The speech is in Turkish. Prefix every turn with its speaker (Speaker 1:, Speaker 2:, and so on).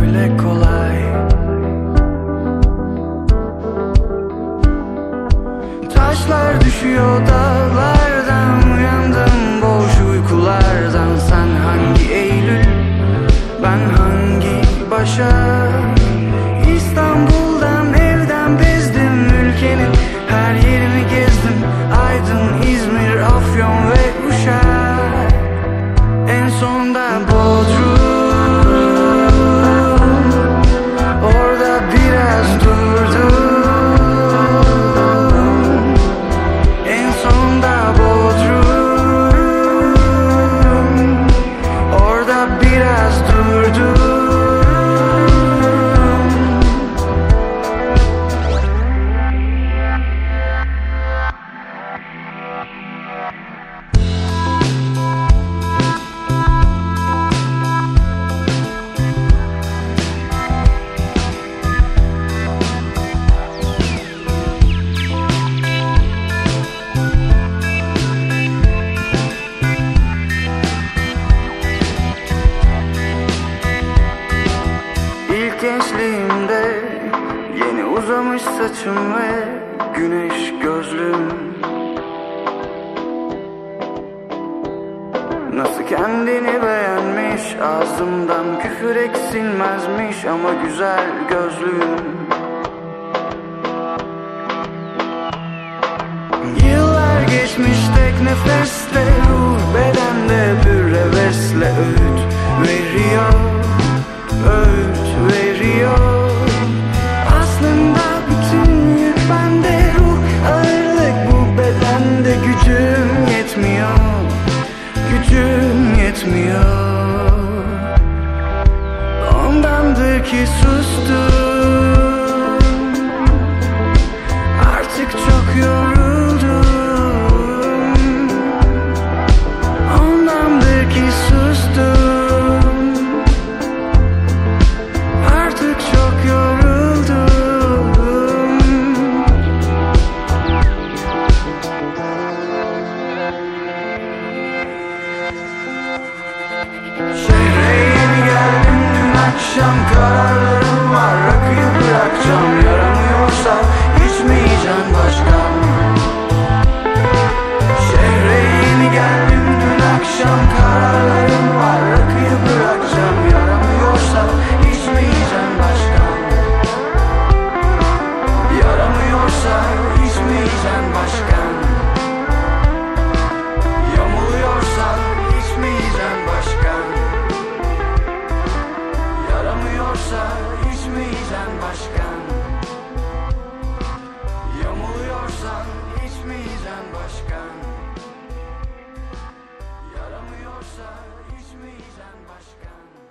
Speaker 1: öyle kolay. Taşlar düşüyor dağlardan Uyandım boş uykulardan. Sen hangi Eylül Ben hangi Başak İstanbul'dan evden bezdim Ülkenin her yeri gençliğimde Yeni uzamış saçım ve güneş gözlüm Nasıl kendini beğenmiş Ağzımdan küfür eksilmezmiş Ama güzel gözlüm Yıllar geçmiş tek nefesle Ruh bedende bir hevesle öğüt veriyor. Öğüt aslında bütün yük bende Ruh ağırlık bu bedende Gücüm yetmiyor Gücüm yetmiyor. Ondandır ki sustum akşam kararlarım var. Rakıyı bırakacağım. Yaramıyorsa içmeyeceğim başka. Şehre yeni geldim. Dün akşam kararlarım var. Rakıyı bırakacağım. Yaramıyorsa içmeyeceğim başka. Yaramıyorsa içmeyeceğim başka. başkan.